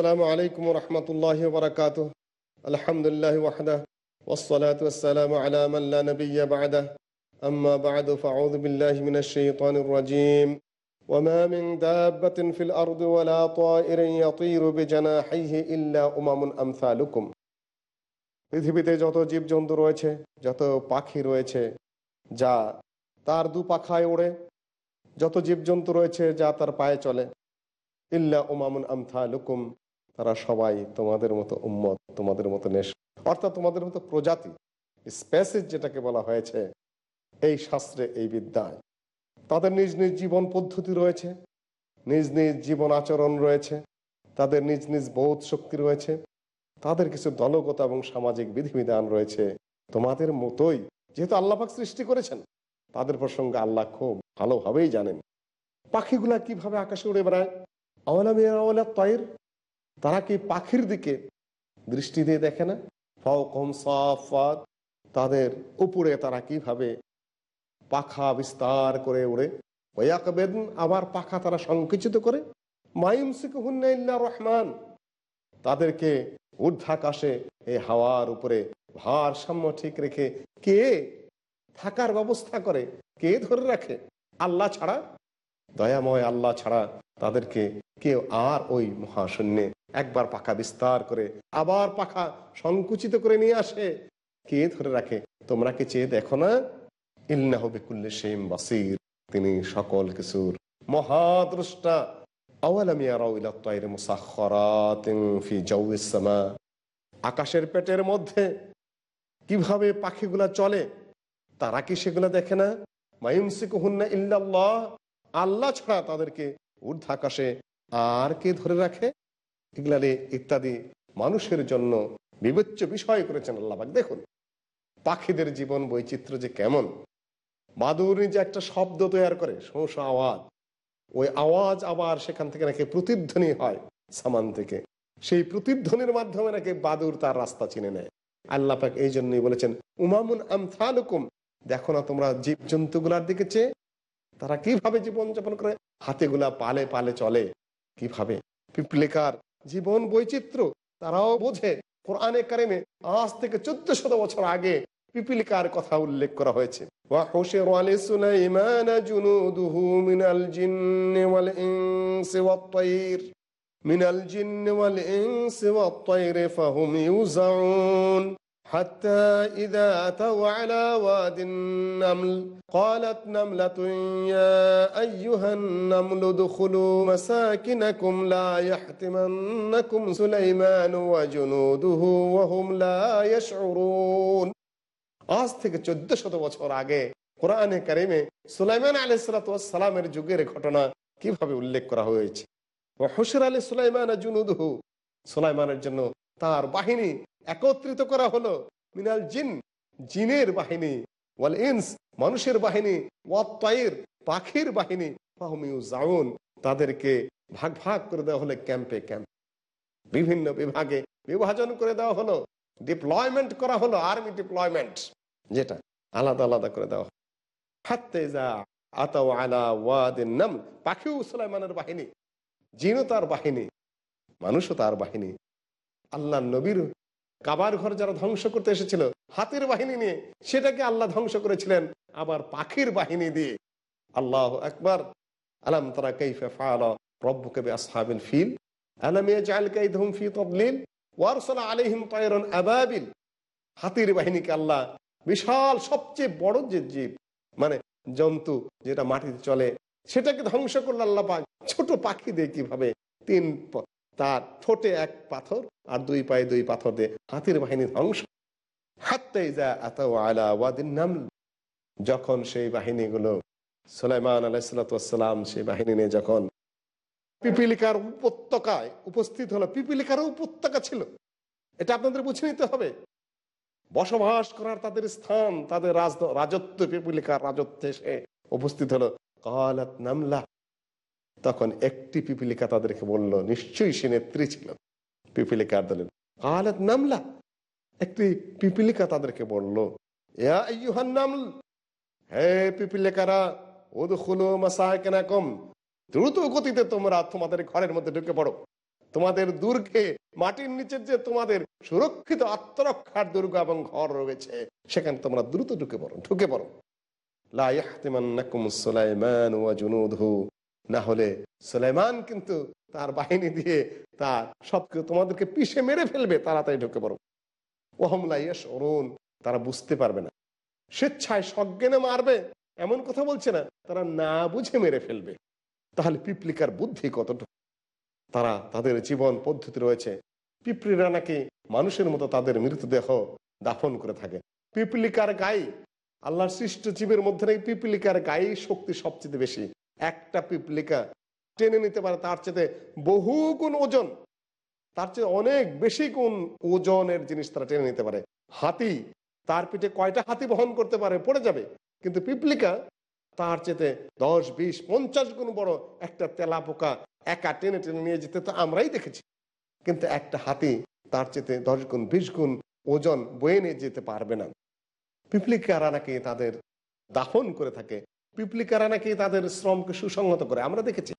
السلام عليكم ورحمة الله وبركاته الحمد لله وحده والصلاة والسلام على من لا نبي بعده أما بعد فأعوذ بالله من الشيطان الرجيم وما من دابة في الأرض ولا طائر يطير بجناحيه إلا أمم أمثالكم পৃথিবীতে যত জীবজন্তু রয়েছে যত পাখি রয়েছে যা তার দু পাখায় ওড়ে যত জীবজন্তু রয়েছে যা তার পায়ে চলে ইল্লা উমামুন আমথা লুকুম তারা সবাই তোমাদের মতো উম্মত, তোমাদের মতো নেশ, অর্থাৎ তোমাদের মতো প্রজাতি। স্পেসিস যেটাকে বলা হয়েছে, এই শাস্ত্রে এই বিদ্যায়। তাদের নিজ নিজ জীবন পদ্ধতি রয়েছে, নিজ নিজ জীবন আচরণ রয়েছে, তাদের নিজ নিজ বোধ শক্তি রয়েছে, তাদের কিছু দলগত এবং সামাজিক বিধিবিধান রয়েছে। তোমাদের মতোই, যেহেতু আল্লাপাক সৃষ্টি করেছেন, তাদের প্রসঙ্গে আল্লাহ খুব ভালোভাবেই জানেন। পাখিগুলা কীভাবে আকাশে উড়ে বেড়ায়? আওয়ালা তয়ের তারা কি পাখির দিকে দৃষ্টি দিয়ে দেখে না? ফাওকম সাফাত তাদের উপরে তারা কীভাবে পাখা বিস্তার করে উড়ে ওয়াকবেদন আবার পাখা তারা সংকুচিত করে? মাইমসিক হুন্না রহমান। তাদেরকে ঊর্ধ্বাকাশে এই হাওয়ার উপরে ভারসাম্য ঠিক রেখে কে থাকার ব্যবস্থা করে? কে ধরে রাখে? আল্লাহ ছাড়া? দয়াময় আল্লাহ ছাড়া তাদেরকে কেউ আর ওই মহাশূন্যে একবার পাখা বিস্তার করে, আবার পাখা সংকুচিত করে নিয়ে আসে। কে ধরে রাখে? তোমরা কি চেয়ে দেখো না? ইল্লাহ বিকুল্লে সেম বাসির। তিনি সকল কিছুর মহাদ্রষ্টা। আকাশের পেটের মধ্যে কীভাবে পাখিগুলা চলে, তারা কি সেগুলা দেখে না? ইল্লাল্লাহ, আল্লাহ ছাড়া তাদেরকে ঊর্ধ্বাকাশে আর কে ধরে রাখে? এগুলারে ইত্যাদি মানুষের জন্য বিবেচ্য বিষয় করেছেন আল্লাহবাক দেখুন, পাখিদের জীবন বৈচিত্র্য যে কেমন। বাদুরি যে একটা শব্দ তৈরি করে শোষ আওয়াজ। ওই আওয়াজ আবার সেখান থেকে নাকি প্রতিধ্বনি হয় সামান থেকে। সেই প্রতিধ্বনির মাধ্যমে নাকি বাদুর তার রাস্তা চিনে নেয়। আল্লাহ পাক এই জন্যই বলেছেন, উমামুন আমথালুকুম দেখো না তোমরা জীব জন্তুগুলার দিকে চেয়ে, তারা কীভাবে জীবনযাপন করে? হাতেগুলা পালে পালে চলে। কীভাবে? পিপলিকার জীবন বৈচিত্র্য, তারাও বোঝে, কোরআনে কারেমে আজ থেকে চোদ্দ শত বছর আগে পিপিলিকার কথা উল্লেখ করা হয়েছে। মিনাল জিন্ন ওয়াল ইনসি ওয়াত তায়রে ফাহুম ইউজাউন حتى إذا أتوا على واد النمل قالت نملة يا أيها النمل ادخلوا مساكنكم لا يحتمنكم سليمان وجنوده وهم لا يشعرون আজ থেকে চোদ্দ শত বছর আগে কোরআনে কারিমে সুলাইমান আলাইসালামের যুগের ঘটনা কিভাবে উল্লেখ করা হয়েছে হুসের আলী সুলাইমান জুনুদহু সুলাইমানের জন্য তার বাহিনী একত্রিত করা হলো মিনাল জিন, জিনের বাহিনী, ওয়াল ইনস, মানুষের বাহিনী ওয়াত্তাইর পাখির বাহিনী তাদেরকে ভাগ ভাগ করে দেওয়া হলো ক্যাম্পে ক্যাম্প। বিভিন্ন বিভাগে বিভাজন করে দেওয়া হলো ডিপ্লয়মেন্ট করা হলো আর্মি ডিপ্লয়মেন্ট যেটা আলাদা আলাদা করে দেওয়া হলো। পাখিও সুলাইমানের বাহিনী, জিনও তার বাহিনী, মানুষও তার বাহিনী। আল্লাহ নবীর কাবার ঘর যারা ধ্বংস করতে এসেছিল, হাতির বাহিনী নিয়ে সেটাকে আল্লাহ ধ্বংস করেছিলেন, আবার পাখির বাহিনী দিয়ে। আল্লাহ একবার আলাম তারা কৈফে ফাল রব্বুকে আসহাবিল ফিল? হাতির বাহিনীকে আল্লাহ বিশাল, সবচেয়ে বড় যে জীব মানে জন্তু যেটা মাটিতে চলে, সেটাকে ধ্বংস করল আল্লাহ পাক ছোট পাখি দিয়ে কীভাবে তিন তার ঠোঁটে এক পাথর আর দুই পায়ে দুই পাথর দিয়ে হাতির বাহিনী ধ্বংস। হাত্তাই যা ওয়াদিন নাম যখন সেই বাহিনীগুলো, সুলাইমান আলাইসালাম সেই বাহিনী নিয়ে যখন পিপিলিকার উপত্যকায় উপস্থিত হলো পিপিলিকারও উপত্যকা ছিল। এটা আপনাদের বুঝে নিতে হবে। বসবাস করার তাদের স্থান, তাদের রাজ- রাজত্ব, পিপিলিকার রাজত্বে সে উপস্থিত হলো। কালাত নামলা তখন একটি পিপিলিকা তাদেরকে বলল, নিশ্চয়ই সে নেত্রী ছিল। পিপিলিকার দলের কালাত নামলা। একটি পিপিলিকা তাদেরকে বলল হে পিপিলিকারা দ্রুত গতিতে তোমরা তোমাদের ঘরের মধ্যে ঢুকে পড়ো। তোমাদের দুর্গে মাটির নিচের যে তোমাদের সুরক্ষিত আত্মরক্ষার দুর্গ এবং ঘর রয়েছে, সেখানে তোমরা দ্রুত ঢুকে পড়ো ঢুকে পড়ো। না হলে সুলাইমান কিন্তু তার বাহিনী দিয়ে তার সবকে তোমাদেরকে পিষে মেরে ফেলবে, তাড়াতাড়ি ঢুকে পড়ো। ওহম লা ইয়াশউরুন, তারা বুঝতে পারবে না। স্বেচ্ছায় সজ্ঞানে মারবে, এমন কথা বলছে না, তারা না বুঝে মেরে ফেলবে। তাহলে পিপলিকার বুদ্ধি কতটুকু? তারা তাদের জীবন পদ্ধতি রয়েছে। পিঁপড়িরা নাকি মানুষের মতো তাদের মৃতদেহ দাফন করে থাকে। পিপলিকার গায়ে, আল্লাহর সৃষ্ট জীবের মধ্যে নাকি পিপলিকার গায়ে শক্তি সবচেয়ে বেশি। একটা পিপলিকা টেনে নিতে পারে, তার চেয়ে বহু গুণ ওজন। তার চেয়ে অনেক বেশি গুণ ওজনের জিনিস তারা টেনে নিতে পারে। হাতি, তার পিঠে কয়টা হাতি বহন করতে পারে পড়ে যাবে। কিন্তু পিপলিকা, তার চেতে দশ, বিশ, পঞ্চাশ গুণ বড় একটা তেলা পোকা একা টেনে টেনে নিয়ে যেতে তো আমরাই দেখেছি। কিন্তু একটা হাতি, তার চেতে দশ গুণ, বিশ গুণ ওজন বয়ে নিয়ে যেতে পারবে না। পিপলিকারা নাকি তাদের দাফন করে থাকে। পিপলিকারা নাকি তাদের শ্রমকে সুসংহত করে? আমরা দেখেছি।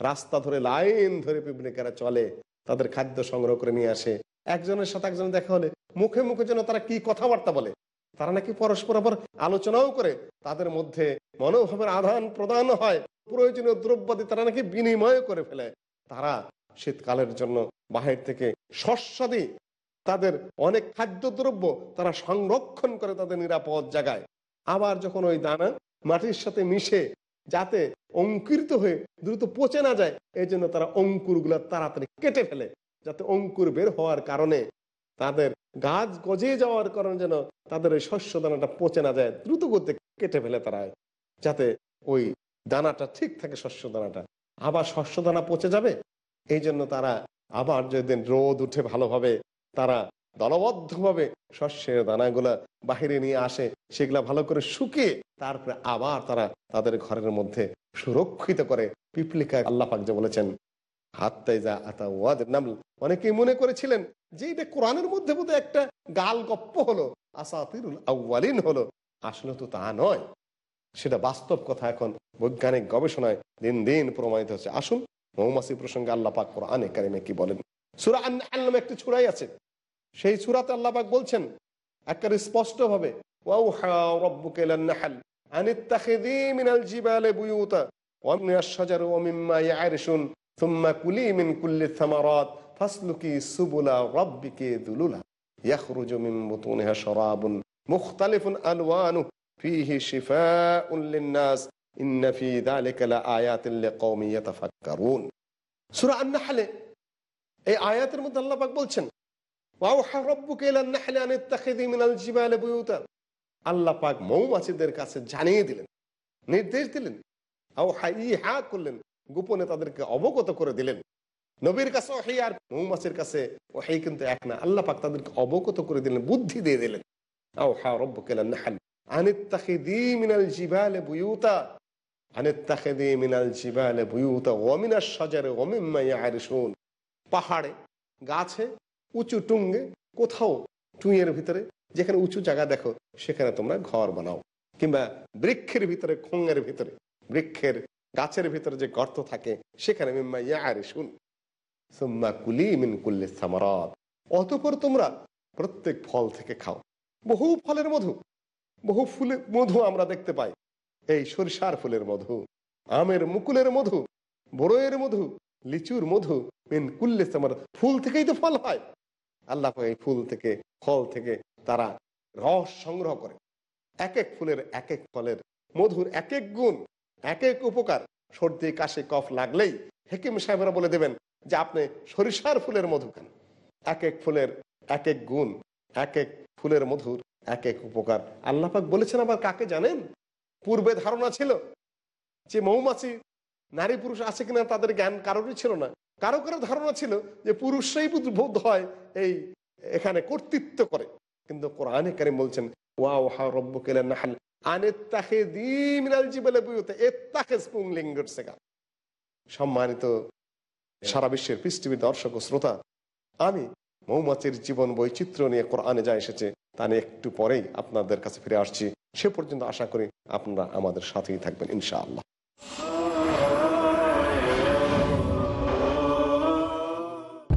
রাস্তা ধরে, লাইন ধরে পিপলিকারা চলে, তাদের খাদ্য সংগ্রহ করে নিয়ে আসে। একজনের সাথে একজন দেখা হলে মুখে মুখে যেন তারা কি কথাবার্তা বলে। তারা নাকি পরস্পর আবার আলোচনাও করে। তাদের মধ্যে মনোভাবের আদান প্রদান হয়। প্রয়োজনীয় দ্রব্যাদি তারা নাকি বিনিময় করে ফেলে। তারা শীতকালের জন্য বাহির থেকে শস্যাদি তাদের অনেক খাদ্যদ্রব্য তারা সংরক্ষণ করে তাদের নিরাপদ জায়গায়। আবার যখন ওই দানা মাটির সাথে মিশে যাতে অঙ্কুরিত হয়ে দ্রুত পচে না যায়, এই জন্য তারা অঙ্কুর অঙ্কুরগুলো তাড়াতাড়ি কেটে ফেলে, যাতে অঙ্কুর বের হওয়ার কারণে তাদের গাছ গজে যাওয়ার কারণে যেন তাদের ওই শস্য দানাটা পচে না যায়, দ্রুত গতিতে কেটে ফেলে তারা, যাতে ওই দানাটা ঠিক থাকে শস্য দানাটা। আবার শস্য দানা পচে যাবে, এই জন্য তারা আবার যেদিন রোদ উঠে ভালোভাবে তারা দলবদ্ধভাবে শস্যের দানাগুলা বাহিরে নিয়ে আসে, সেগুলা ভালো করে শুকিয়ে তারপরে আবার তারা তাদের ঘরের মধ্যে সুরক্ষিত করে পিপলিকা আল্লাপাক যে বলেছেন, হাত্তাই যা আতা ওয়াদ নাম অনেকেই মনে করেছিলেন যে এটা কোরআনের মধ্যে বোধহয় একটা গাল গপ্প হলো, আসাতিরুল আউ্বালিন হলো। আসলে তো তা নয়। সেটা বাস্তব কথা এখন বৈজ্ঞানিক গবেষণায় দিন দিন প্রমাণিত হচ্ছে। আসুন মৌমাছি প্রসঙ্গে আল্লাহ পাক কোরআনে কারিমে কি বলেন? সুরা আল্লাহ একটি ছুরাই আছে। সেই সুরাত আল্লাহবাক বলছেন একেবারে স্পষ্টভাবে এই আয়াতের মধ্যে আল্লাপাক বলছেন আল্লাহ পাক মৌমাছিদের কাছে জানিয়ে দিলেন, নির্দেশ দিলেন ইহা করলেন, গোপনে তাদেরকে অবগত করে দিলেন। নবীর কাছে ওহাই আর মৌমাছির কাছে ওহাই কিন্তু এক না, আল্লাহ পাক তাদেরকে অবগত করে দিলেন, বুদ্ধি দিয়ে দিলেন। আওহা রব্বুকা ইলান নাহল, আন ইত্তাখিযি মিনাল জিবালি বুয়ুতা বুয়ুতা পাহাড়ে, গাছে উঁচু টুঙ্গে, কোথাও টুঁয়ের ভিতরে, যেখানে উঁচু জায়গা দেখো, সেখানে তোমরা ঘর বানাও। কিংবা বৃক্ষের ভিতরে, খোঙের ভিতরে, বৃক্ষের গাছের ভিতরে যে গর্ত থাকে, সেখানে সামারাত। অতপর তোমরা প্রত্যেক ফল থেকে খাও। বহু ফলের মধু, বহু ফুলের মধু আমরা দেখতে পাই। এই সরিষার ফুলের মধু, আমের মুকুলের মধু বড়য়ের মধু, লিচুর মধু, মিন কুল্লে আমার ফুল থেকেই তো ফল হয়। আল্লাহ এই ফুল থেকে, ফল থেকে তারা রস সংগ্রহ করে। এক এক ফুলের এক এক ফলের মধুর এক এক গুণ এক এক উপকার। সর্দি, কাশি, কফ লাগলেই হেকিম সাহেবরা বলে দেবেন যে, আপনি সরিষার ফুলের মধু খান। এক এক ফুলের এক এক গুণ এক এক ফুলের মধুর এক এক উপকার আল্লাপাক বলেছেন আবার কাকে জানেন? পূর্বে ধারণা ছিল যে, মৌমাছি নারী পুরুষ আছে কিনা তাদের জ্ঞান কারোরই ছিল না। কারও কারও ধারণা ছিল যে পুরুষরাই বোধ হয় এই এখানে কর্তৃত্ব করে। কিন্তু কোরআনে কারিম বলছেন, ওয়া কেলেন নাহাল সম্মানিত সারা বিশ্বের পৃথিবীর দর্শক ও শ্রোতা, আমি মৌমাছির জীবন বৈচিত্র্য নিয়ে কোরআনে যা এসেছে তা নিয়ে একটু পরেই আপনাদের কাছে ফিরে আসছি। সে পর্যন্ত আশা করি আপনারা আমাদের সাথেই থাকবেন, ইনশাআল্লাহ।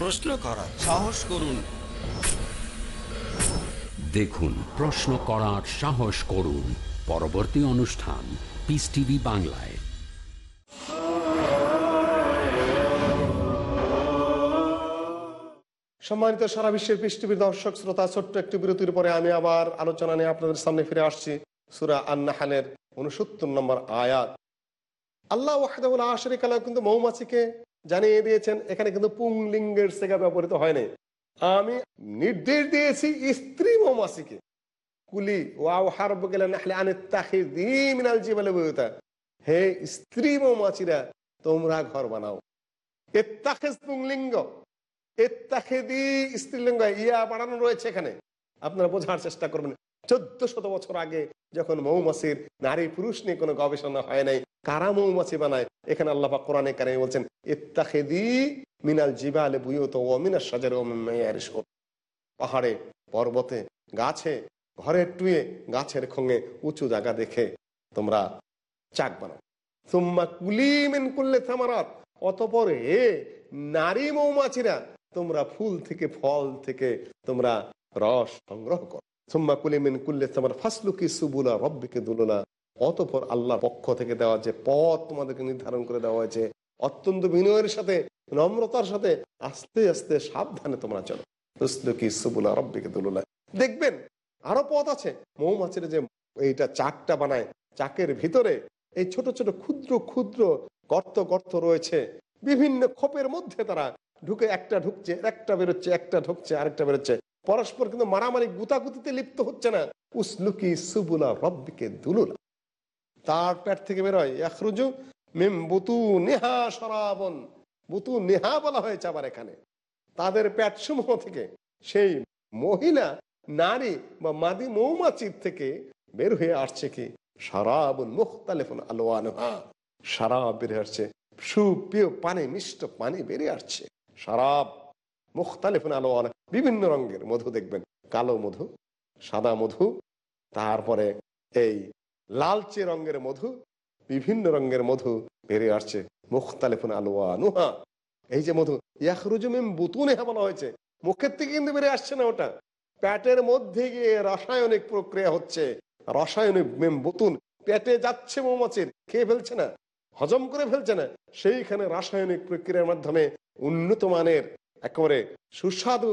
প্রশ্ন করার সাহস করুন। দেখুন প্রশ্ন করার সাহস করুন। পরবর্তী অনুষ্ঠান পিস টিভি বাংলায়। সম্মানিত সারা বিশ্বের পৃষ্ঠবীর দর্শক শ্রোতা ছোট্ট একটি বিরতির পরে আমি আবার আলোচনা নিয়ে আপনাদের সামনে ফিরে আসছি। সুরা আন্নাহালের উনসত্তর নম্বর আয়াত। আল্লাহ ওয়াহদাবুল আশরিক আল্লাহ কিন্তু মৌমাছিকে জানিয়ে দিয়েছেন, এখানে কিন্তু পুংলিঙ্গের সেগা ব্যবহৃত হয়নি আমি নির্দেশ দিয়েছি স্ত্রী মৌমাছিকে। কুলি ওয়াও হারব গেলেন বইতা হে স্ত্রী মৌমাছিরা, তোমরা ঘর বানাও। এত্তাখেজ পুংলিঙ্গ। স্ত্রীলিঙ্গ, ইয়া বাড়ানো রয়েছে এখানে। আপনারা বোঝার চেষ্টা করবেন। চোদ্দ শত বছর আগে যখন মৌমাছির নারী পুরুষ নিয়ে কোনো গবেষণা হয় নাই, কারা মৌমাছি বানায়? এখানে আল্লাহ কোরআনে কারে বলছেন ইত্তাখেদি মিনাল বুয়ত মিনাল সাজার ও পাহাড়ে, পর্বতে, গাছে ঘরের টুয়ে গাছের খঙ্গে উঁচু জায়গা দেখে তোমরা চাক বানাও। সুম্মা কুলি মিন কুল্লে থামারাত অতপরে নারী মৌমাছিরা তোমরা ফুল থেকে ফল থেকে তোমরা রস সংগ্রহ করো। সুম্মা সুবুলা রব্বিকে অতপর আল্লাহর পক্ষ থেকে দেওয়া যে পথ তোমাদেরকে নির্ধারণ করে দেওয়া হয়েছে, অত্যন্ত বিনয়ের সাথে, নম্রতার সাথে, আস্তে আস্তে সাবধানে তোমরা চলো। ফাসলুকি সুবুলা রব্বিকে দুলনা দেখবেন, আরও পথ আছে। মৌমাছির যে এইটা চাকটা বানায়, চাকের ভিতরে এই ছোট ছোট ক্ষুদ্র ক্ষুদ্র গর্ত গর্ত রয়েছে। বিভিন্ন খোপের মধ্যে তারা ঢুকে, একটা ঢুকছে, একটা বেরোচ্ছে, একটা ঢুকছে, আরেকটা বেরোচ্ছে। পরস্পর কিন্তু মারামারি গুতাগুতিতে লিপ্ত হচ্ছে না। উসলুকি সুবুলা রব্বিকে দুলুলা। তার পেট থেকে বেরোয় একরুজু মিম বুতু নেহা সরাবন বুতু নেহা বলা হয়েছে আবার এখানে। তাদের পেট সমূহ থেকে সেই মহিলা, নারী বা মাদি মৌমাছির থেকে বের হয়ে আসছে কি? সারাবুন মুখতালেফুন আলোয়ানহা সারাব বের আসছে। সুপ্রিয় পানি, মিষ্ট পানি বেরিয়ে আসছে। সারাব মুখতালেফুন আলোয়ান বিভিন্ন রঙের মধু দেখবেন, কালো মধু, সাদা মধু, তারপরে এই লালচে রঙের মধু, বিভিন্ন রঙের মধু বেরিয়ে আসছে, মুখতালেফুন আলোয়ানুহা এই যে মধু ইয়াখরুজুমিম বুতুনে বলা হয়েছে, মুখের থেকে কিন্তু বেরিয়ে আসছে না ওটা। প্যাটের মধ্যে গিয়ে রাসায়নিক প্রক্রিয়া হচ্ছে, রাসায়নিক মেম বুতুন, পেটে যাচ্ছে মৌমাছির, খেয়ে ফেলছে না, হজম করে ফেলছে না, সেইখানে রাসায়নিক প্রক্রিয়ার মাধ্যমে উন্নত মানের, একেবারে সুস্বাদু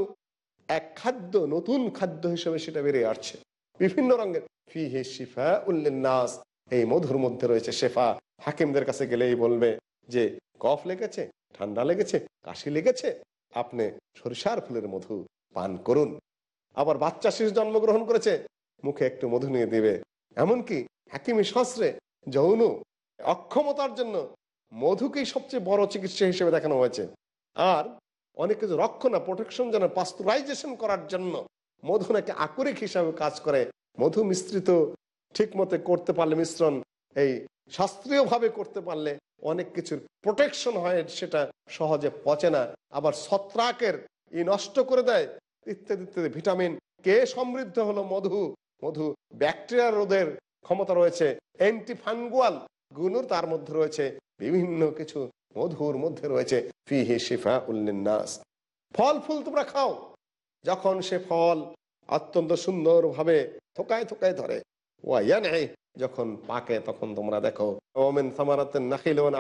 এক খাদ্য, নতুন খাদ্য হিসেবে সেটা বেরিয়ে আসছে। বিভিন্ন রঙের। ফি হে শিফা উল্লেন্নাস এই মধুর মধ্যে রয়েছে শেফা। হাকিমদের কাছে গেলেই বলবে যে, কফ লেগেছে? ঠান্ডা লেগেছে? কাশি লেগেছে? আপনি সরিষার ফুলের মধু পান করুন। আবার বাচ্চা শিশু জন্মগ্রহণ করেছে। মুখে একটু মধু নিয়ে দিবে। এমনকি হাকিমি শাস্ত্রে যৌন অক্ষমতার জন্য মধুকেই সবচেয়ে বড় চিকিৎসা হিসেবে দেখানো হয়েছে। আর অনেক কিছু রক্ষণা প্রোটেকশন যেন পাস্তুরাইজেশন করার জন্য মধু নাকি আকরিক হিসাবে কাজ করে। মধু মিশ্রিত ঠিক মতো করতে পারলে মিশ্রণ এই শাস্ত্রীয়ভাবে করতে পারলে অনেক কিছুর প্রোটেকশন হয়, সেটা সহজে পচে না। আবার ছত্রাকের ই নষ্ট করে দেয়, ইত্যাদি ইত্যাদি। ভিটামিন কে সমৃদ্ধ হলো মধু? মধু ব্যাকটেরিয়া রোধের ক্ষমতা রয়েছে অ্যান্টিফাঙ্গুয়াল গুণও তার মধ্যে রয়েছে। বিভিন্ন কিছু মধুর মধ্যে রয়েছে, ফিহে শিফা উল্লিনাস ফল ফুল তোমরা খাও। যখন সে ফল অত্যন্ত সুন্দরভাবে থোকায় থোকায় ধরে ওয়াইয়া যখন পাকে তখন তোমরা দেখো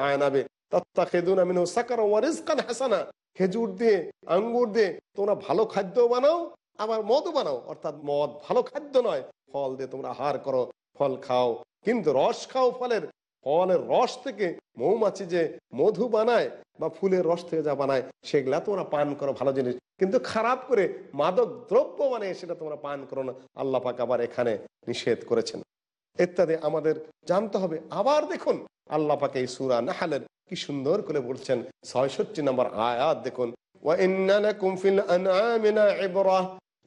আয়নাবে ওয়া রিজকান হাসানা। খেজুর দিয়ে, আঙ্গুর দিয়ে তোমরা ভালো খাদ্য বানাও, আবার মধু বানাও। অর্থাৎ মদ ভালো খাদ্য নয়, ফল দিয়ে তোমরা আহার করো, ফল খাও, কিন্তু রস খাও ফলের। ফলের রস থেকে মৌমাছি যে মধু বানায় বা ফুলের রস থেকে যা বানায়, সেগুলা তোমরা পান করো, ভালো জিনিস। কিন্তু খারাপ করে মাদক দ্রব্য মানে সেটা তোমরা পান করো না। আল্লাহ পাক আবার এখানে নিষেধ করেছেন। ইত্যাদি আমাদের জানতে হবে। আবার দেখুন, আল্লাহ পাকে এই সুরা নাহালের কি সুন্দর করে বলছেন। ছয়ষট্টি নম্বর আয়াত দেখুন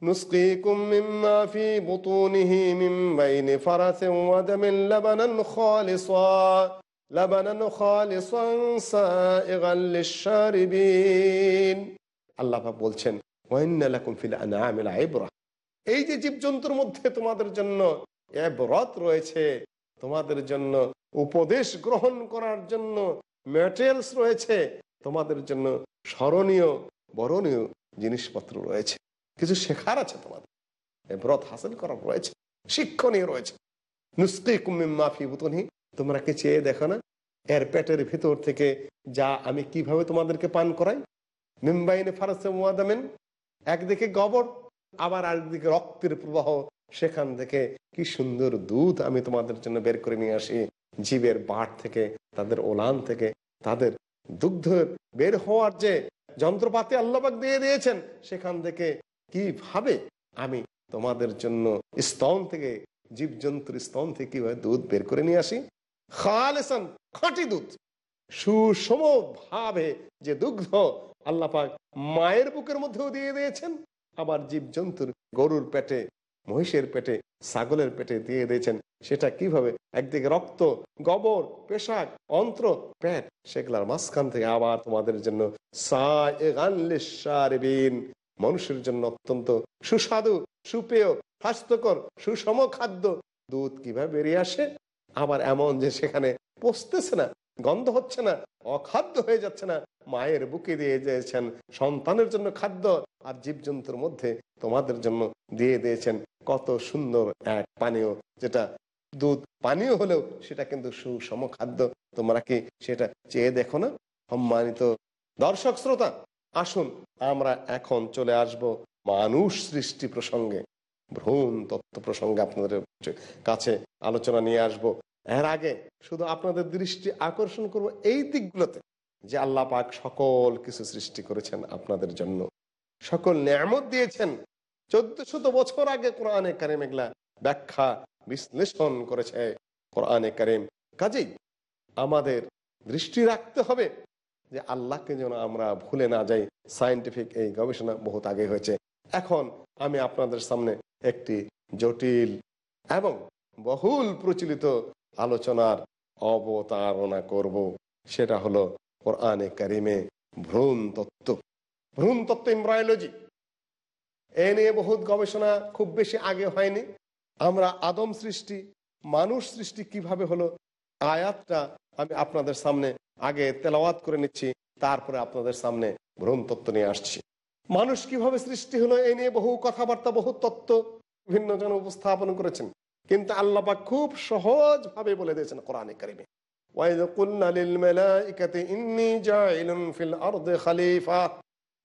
وَإِنَّ لَكُمْ فِي الْأَنْعَامِ لَعِبْرَةً نسقيكم مما في بطونه من بين فرث ودم لبنا خالصا لبنا خالصا سائغا للشاربين আল্লাহ পাক বলছেন ওয়াইন্না লাকুম ফিল আনআমিল ইবরা এই যে জীবজন্তুর মধ্যে তোমাদের জন্য ব্রত রয়েছে তোমাদের জন্য উপদেশ গ্রহণ করার জন্য ম্যাটেরিয়ালস রয়েছে তোমাদের জন্য স্মরণীয় বরণীয় জিনিসপত্র রয়েছে কিছু শেখার আছে তোমাদের। ব্রত হাসিল করার রয়েছে, শিক্ষণীয় রয়েছে। নুস্কি কুমিম মাফি বুতনি তোমরা কি চেয়ে দেখো না? এর পেটের ভিতর থেকে যা আমি কীভাবে তোমাদেরকে পান করাই? মিম্বাইনে ফারাসে মুয়াদামেন একদিকে গবর, আবার আরেকদিকে রক্তের প্রবাহ। সেখান থেকে কি সুন্দর দুধ আমি তোমাদের জন্য বের করে নিয়ে আসি। জীবের বাট থেকে, তাদের ওলান থেকে, তাদের দুগ্ধ বের হওয়ার যে যন্ত্রপাতি আল্লাহবাক দিয়ে দিয়েছেন, সেখান থেকে কীভাবে আমি তোমাদের জন্য স্তন থেকে, জীবজন্তুর স্তন থেকে কীভাবে দুধ বের করে নিয়ে আসি? খালেসান খাঁটি দুধ। সুষম ভাবে যে দুগ্ধ আল্লাহ পাক মায়ের বুকের মধ্যেও দিয়ে দিয়েছেন, আবার জীবজন্তুর গরুর পেটে, মহিষের পেটে, ছাগলের পেটে দিয়ে দিয়েছেন। সেটা কীভাবে? একদিকে রক্ত, গোবর পেশাক অন্ত্র, পেট, সেগুলার মাঝখান থেকে আবার তোমাদের জন্য মানুষের জন্য অত্যন্ত সুস্বাদু সুপেয় স্বাস্থ্যকর সুষম খাদ্য দুধ কীভাবে বেরিয়ে আসে? আবার এমন যে সেখানে পচতেছে না, গন্ধ হচ্ছে না, অখাদ্য হয়ে যাচ্ছে না। মায়ের বুকে দিয়ে দিয়েছেন সন্তানের জন্য খাদ্য আর জীবজন্তুর মধ্যে তোমাদের জন্য দিয়ে দিয়েছেন কত সুন্দর এক পানীয়, যেটা দুধ পানীয় হলেও সেটা কিন্তু সুষম খাদ্য তোমরা কি সেটা চেয়ে দেখো না? সম্মানিত দর্শক, শ্রোতা আসুন, আমরা এখন চলে আসব মানুষ সৃষ্টি প্রসঙ্গে। ভ্রূণ তত্ত্ব প্রসঙ্গে আপনাদের কাছে আলোচনা নিয়ে আসব। এর আগে শুধু আপনাদের দৃষ্টি আকর্ষণ করব এই দিকগুলোতে, যে আল্লাহ পাক সকল কিছু সৃষ্টি করেছেন আপনাদের জন্য। সকল নিয়ামত দিয়েছেন। চোদ্দ শত বছর আগে কোরআনে কারিম এগুলা ব্যাখ্যা, বিশ্লেষণ করেছে। কোরআনে কারিম কাজেই আমাদের দৃষ্টি রাখতে হবে। যে আল্লাহকে যেন আমরা ভুলে না যাই সায়েন্টিফিক এই গবেষণা বহুত আগে হয়েছে। এখন আমি আপনাদের সামনে একটি জটিল এবং বহুল প্রচলিত আলোচনার অবতারণা করব। সেটা হলো কোরআনে কারিমে ভ্রূণ তত্ত্ব। ভ্রূণ তত্ত্ব এমব্রায়োলজি। এ নিয়ে বহুত গবেষণা খুব বেশি আগে হয়নি। আমরা আদম সৃষ্টি, মানুষ সৃষ্টি কীভাবে হলো, আয়াতটা আমি আপনাদের সামনে আগে তেলাওয়াত করে নিচ্ছি, তারপরে আপনাদের সামনে ভ্রম তত্ত্ব নিয়ে আসছি। মানুষ কীভাবে সৃষ্টি হলো এ নিয়ে বহু কথাবার্তা, বহু তত্ত্ব বিভিন্ন জন উপস্থাপন করেছেন। কিন্তু আল্লাপাক খুব সহজভাবে বলে দিয়েছেন কোরআনে কারিমে।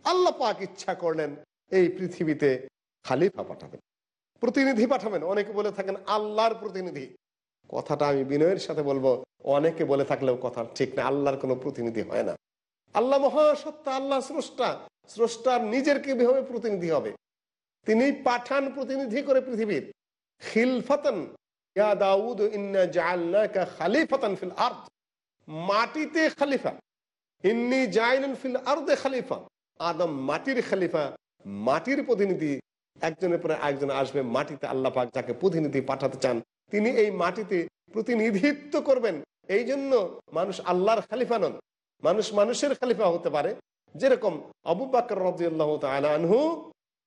আল্লাহ পাক ইচ্ছা করলেন এই পৃথিবীতে খালিফা পাঠাবেন। প্রতিনিধি পাঠাবেন। অনেকে বলে থাকেন আল্লাহর প্রতিনিধি। কথাটা আমি বিনয়ের সাথে বলব, অনেকে বলে থাকলেও কথা ঠিক না, আল্লাহর কোনো প্রতিনিধি হয় না। আল্লাহ মহাসত্তা, আল্লাহ স্রষ্টা, স্রষ্টার নিজের কীভাবে প্রতিনিধি হবে? তিনি পাঠান প্রতিনিধি করে পৃথিবীর। খিলফাতন মাটিতে আদম মাটির মাটির প্রতিনিধি। একজনের পরে একজন আসবে, মাটিতে আল্লাহ যাকে প্রতিনিধি পাঠাতে চান তিনি এই মাটিতে প্রতিনিধিত্ব করবেন। এই জন্য মানুষ আল্লাহর খালিফা নন। মানুষ মানুষের খালিফা হতে পারে। যেরকম আবু বাকর আনহু,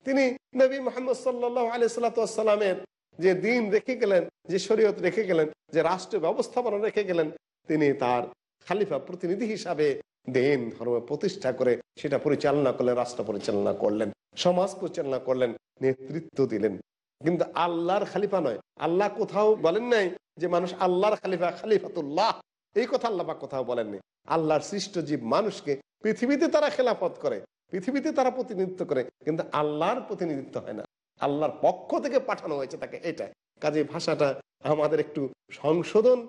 তিনি নবী মোহাম্মদ সাল্লাহ আলিয়া সাল্লামের যে দিন রেখে গেলেন, যে শরীয়ত রেখে গেলেন, যে রাষ্ট্র ব্যবস্থাপনা রেখে গেলেন, তিনি তার খালিফা প্রতিনিধি হিসাবে দিন ধর্ম প্রতিষ্ঠা করে সেটা পরিচালনা করলেন, রাষ্ট্র পরিচালনা করলেন, সমাজ পরিচালনা করলেন, নেতৃত্ব দিলেন। কিন্তু আল্লাহর খালিফা নয়। আল্লাহ কোথাও বলেন নাই যে মানুষ আল্লাহর খালিফা, খালিফাতুল্লাহ। এই কথা আল্লাহ পাক কোথাও বলেননি আল্লাহর সৃষ্ট জীব মানুষকে পৃথিবীতে তারা খেলাফত করে, পৃথিবীতে তারা প্রতিনিধিত্ব করে, কিন্তু আল্লাহর প্রতিনিধিত্ব হয় না। আল্লাহর পক্ষ থেকে পাঠানো হয়েছে তাকে এটা। কাজে ভাষাটা আমাদের একটু সংশোধন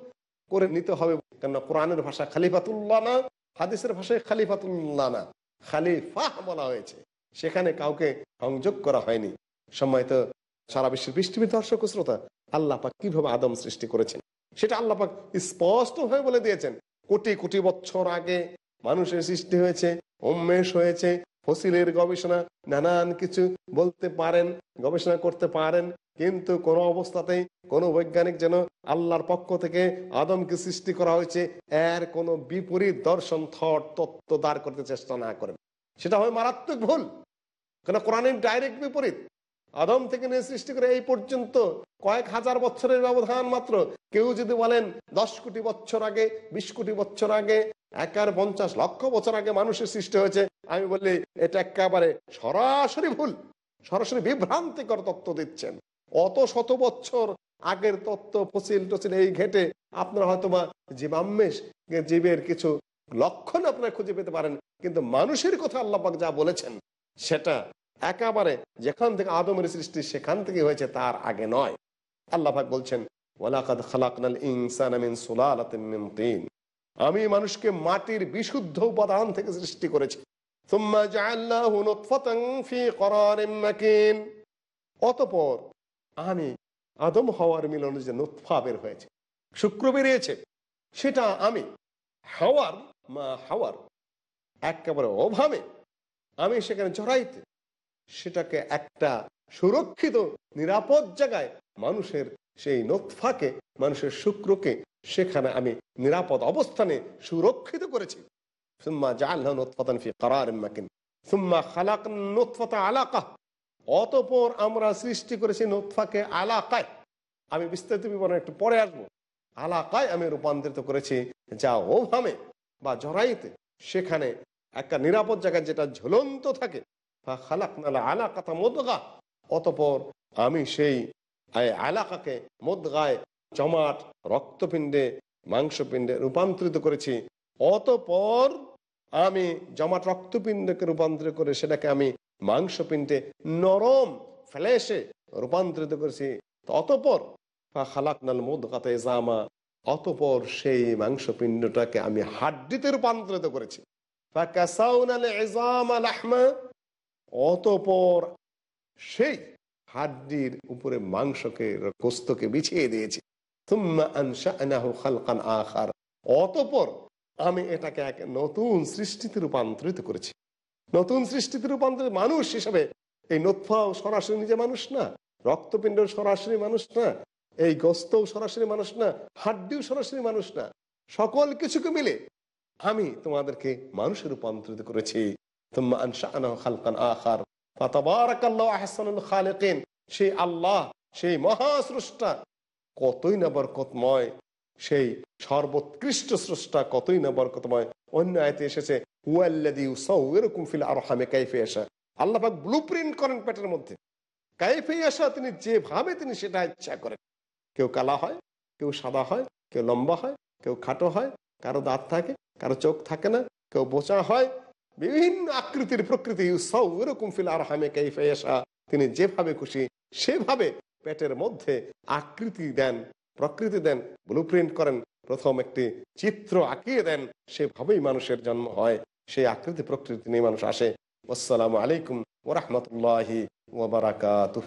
করে নিতে হবে, কেননা কোরআনের ভাষা খালিফাতুল্লাহ না, হাদিসের ভাষায় খালিফাতুল্লাহ না। খালিফাহ বলা হয়েছে। সেখানে কাউকে সংযোগ করা হয়নি। সময় তো সারা বিশ্বের পৃষ্ঠীর দর্শক শ্রোতা, আল্লাহ পাক কীভাবে আদম সৃষ্টি করেছেন? সেটা আল্লাহ পাক স্পষ্ট ভাবে বলে দিয়েছেন। কোটি কোটি বছর আগে মানুষের সৃষ্টি হয়েছে, উন্মেষ হয়েছে, ফসিলের গবেষণা, নানান কিছু বলতে পারেন, গবেষণা করতে পারেন, কিন্তু কোন অবস্থাতেই কোন বৈজ্ঞানিক যেন আল্লাহর পক্ষ থেকে আদমকে সৃষ্টি করা হয়েছে, এর কোন বিপরীত দর্শন, থট, তত্ত্ব দাঁড় করতে চেষ্টা না করেন। সেটা হয় মারাত্মক ভুল। কেন? কোরআনের ডাইরেক্ট বিপরীত। আদম থেকে নিয়ে সৃষ্টি করে এই পর্যন্ত কয়েক হাজার বছরের ব্যবধান মাত্র। কেউ যদি বলেন দশ কোটি বছর আগে, বিশ কোটি বছর আগে, একার পঞ্চাশ লক্ষ বছর আগে মানুষের সৃষ্টি হয়েছে, আমি বললি এটা একেবারে সরাসরি ভুল, সরাসরি বিভ্রান্তিকর তত্ত্ব দিচ্ছেন। অত শত বছর আগের তত্ত্ব ফসিল টসিল এই ঘেটে আপনারা হয়তো বা জীবাম্মেশ জীবের কিছু লক্ষণ আপনারা খুঁজে পেতে পারেন, কিন্তু মানুষের কথা আল্লাপাক যা বলেছেন, সেটা একেবারে যেখান থেকে আদমের সৃষ্টি, সেখান থেকে হয়েছে তার আগে নয়। আল্লাহাক বলছেন খালাকনাল ইনসান আমি মানুষকে মাটির বিশুদ্ধ উপাদান থেকে সৃষ্টি করেছি। অতঃপর আমি আদম হওয়ার মিলনে যে নুতফা বের হয়েছে, শুক্র বেরিয়েছে, সেটা আমি, হাওয়ার মা হাওয়ার, একেবারে অভাবে আমি সেখানে জড়াইতে সেটাকে একটা সুরক্ষিত, নিরাপদ জায়গায় মানুষের সেই নোৎফাকে মানুষের শুক্রকে সেখানে আমি নিরাপদ অবস্থানে সুরক্ষিত করেছি। অতঃপর আমরা সৃষ্টি করেছি নোৎফাকে আলাকায়। আমি বিস্তারিত বিবরণ একটু পরে আসব। আলাকায় আমি রূপান্তরিত করেছি যা ওভাবে বা জরাইতে। সেখানে একটা নিরাপদ জায়গায় যেটা ঝুলন্ত থাকে। অতপর আমি সেই আলাকাকে মোদগায় জমাট রক্তপিণ্ডে, মাংসপিণ্ডে রূপান্তরিত করেছি। অতপর আমি জমাট রক্তপিণ্ডকে রূপান্তরিত করে সেটাকে আমি মাংসপিণ্ডে নরম ফ্ল্যাশে রূপান্তরিত করেছি। অতপর খালাকনাল মুদগাতে জামা অতপর সেই মাংসপিণ্ডটাকে আমি হাড্ডিতে রূপান্তরিত করেছি। অতপর সেই হাড্ডির উপরে মাংসকে, গোস্তকে বিছিয়ে দিয়েছি। অতপর আমি এটাকে এক নতুন সৃষ্টিতে রূপান্তরিত করেছি। নতুন সৃষ্টিতে রূপান্তরিত মানুষ হিসেবে এই নোৎফাও সরাসরি নিজে মানুষ না রক্তপিণ্ড সরাসরি মানুষ না, এই গোস্তও সরাসরি মানুষ না হাড্ডিও সরাসরি মানুষ না, সকল কিছুকে মিলে আমি তোমাদেরকে মানুষে রূপান্তরিত করেছি। সেই আল্লাহ, সেই কতই না বরকতময়। সেই সর্বোৎকৃষ্ট স্রষ্টা কতই না বরকতময়। অন্য আয়তে এসেছে করেন পেটের মধ্যে। তিনি যেভাবে তিনি সেটা ইচ্ছা করেন। কেউ কালা হয়, কেউ সাদা হয়, কেউ লম্বা হয়, কেউ খাটো হয়, কারও দাঁত থাকে, কারও চোখ থাকে না, কেউ বোচা হয় বিভিন্ন আকৃতির প্রকৃতি ফিল আরহামে কাইফা ইয়াশা। তিনি যেভাবে খুশি, সেভাবে পেটের মধ্যে আকৃতি দেন, প্রকৃতি দেন ব্লুপ্রিন্ট করেন, প্রথম একটি চিত্র আঁকিয়ে দেন, সেভাবেই মানুষের জন্ম হয়। সেই আকৃতি প্রকৃতি নিয়ে মানুষ আসে। আসসালামু আলাইকুম ওরহমতুল্লাহি ওবরাকাতুহ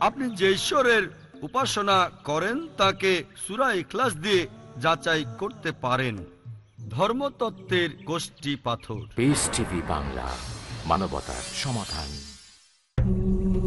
আপনি যে ঈশ্বরের উপাসনা করেন, তাকে সুরা ইখলাস দিয়ে যাচাই করতে পারেন। ধর্মতত্ত্বের গোষ্ঠী পাথর। বাংলা মানবতার সমাধান।